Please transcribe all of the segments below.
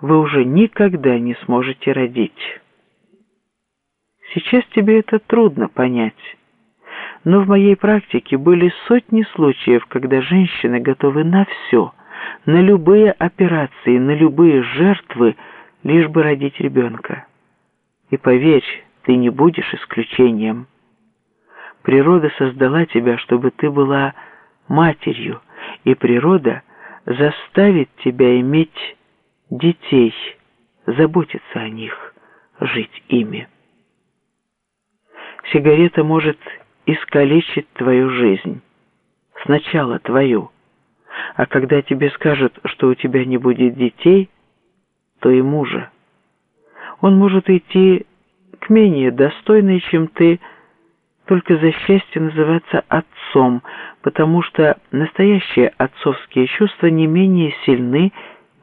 вы уже никогда не сможете родить. Сейчас тебе это трудно понять. Но в моей практике были сотни случаев, когда женщины готовы на все, на любые операции, на любые жертвы, лишь бы родить ребенка. И поверь, ты не будешь исключением. Природа создала тебя, чтобы ты была матерью, и природа заставит тебя иметь детей, заботиться о них, жить ими. Сигарета может искалечить твою жизнь, сначала твою, а когда тебе скажут, что у тебя не будет детей, то и мужа. Он может идти к менее достойной, чем ты, только за счастье называться отцом, потому что настоящие отцовские чувства не менее сильны,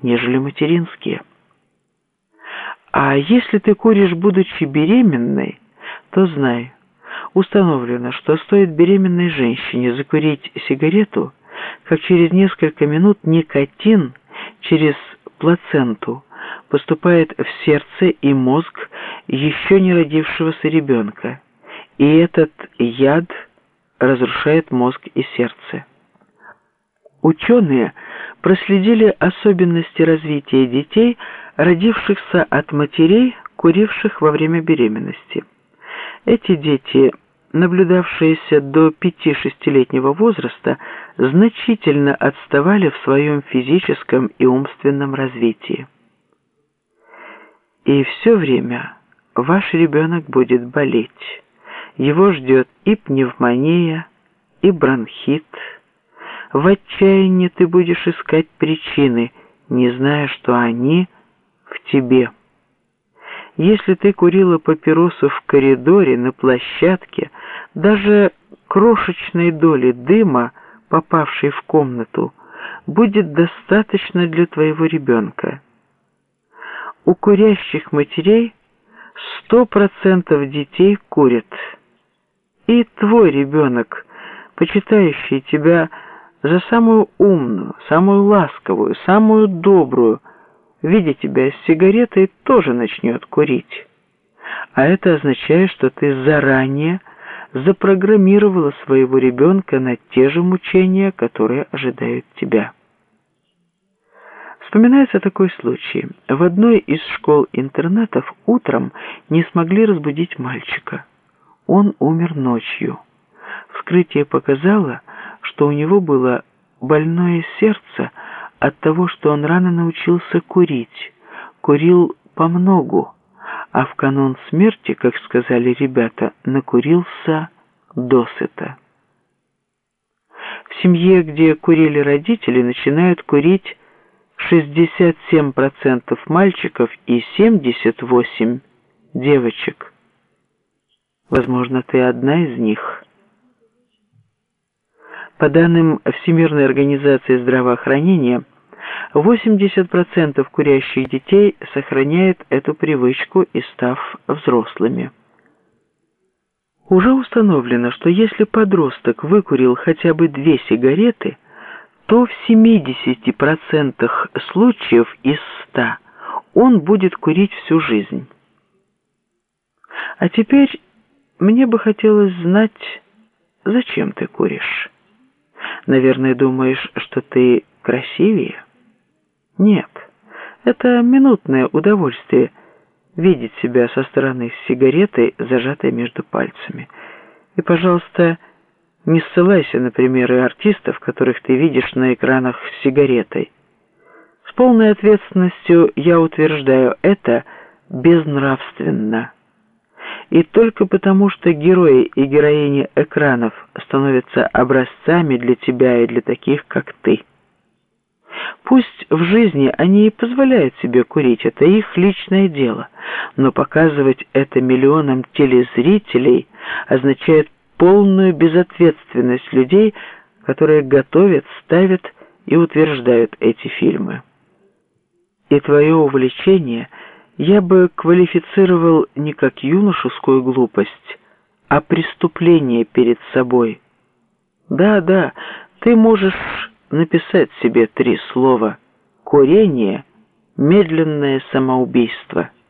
нежели материнские. А если ты куришь, будучи беременной, то знай, установлено, что стоит беременной женщине закурить сигарету, как через несколько минут никотин через плаценту поступает в сердце и мозг еще не родившегося ребенка, и этот яд разрушает мозг и сердце. Ученые проследили особенности развития детей, родившихся от матерей, куривших во время беременности. Эти дети, наблюдавшиеся до 5-6-летнего возраста, значительно отставали в своем физическом и умственном развитии. И все время ваш ребенок будет болеть. Его ждет и пневмония, и бронхит, в отчаянии ты будешь искать причины, не зная, что они в тебе. Если ты курила папиросу в коридоре, на площадке, даже крошечной доли дыма, попавшей в комнату, будет достаточно для твоего ребенка. У курящих матерей сто процентов детей курят. И твой ребенок, почитающий тебя, за самую умную, самую ласковую, самую добрую, видя тебя с сигаретой, тоже начнет курить. А это означает, что ты заранее запрограммировала своего ребенка на те же мучения, которые ожидают тебя. Вспоминается такой случай. В одной из школ-интернатов утром не смогли разбудить мальчика. Он умер ночью. Вскрытие показало, что у него было больное сердце от того, что он рано научился курить, курил помногу, а в канун смерти, как сказали ребята, накурился досыта. В семье, где курили родители, начинают курить 67% мальчиков и 78% девочек. Возможно, ты одна из них – по данным Всемирной организации здравоохранения, 80% курящих детей сохраняют эту привычку и став взрослыми. Уже установлено, что если подросток выкурил хотя бы две сигареты, то в 70% случаев из 100 он будет курить всю жизнь. А теперь мне бы хотелось знать, зачем ты куришь. Наверное, думаешь, что ты красивее? Нет, это минутное удовольствие видеть себя со стороны с сигаретой, зажатой между пальцами. И, пожалуйста, не ссылайся на примеры артистов, которых ты видишь на экранах с сигаретой. С полной ответственностью я утверждаю, это безнравственно. И только потому, что герои и героини экранов становятся образцами для тебя и для таких, как ты. Пусть в жизни они и позволяют себе курить, это их личное дело, но показывать это миллионам телезрителей означает полную безответственность людей, которые готовят, ставят и утверждают эти фильмы. И твое увлечение – я бы квалифицировал не как юношескую глупость, а преступление перед собой. Да, да, ты можешь написать себе три слова «курение» медленное самоубийство –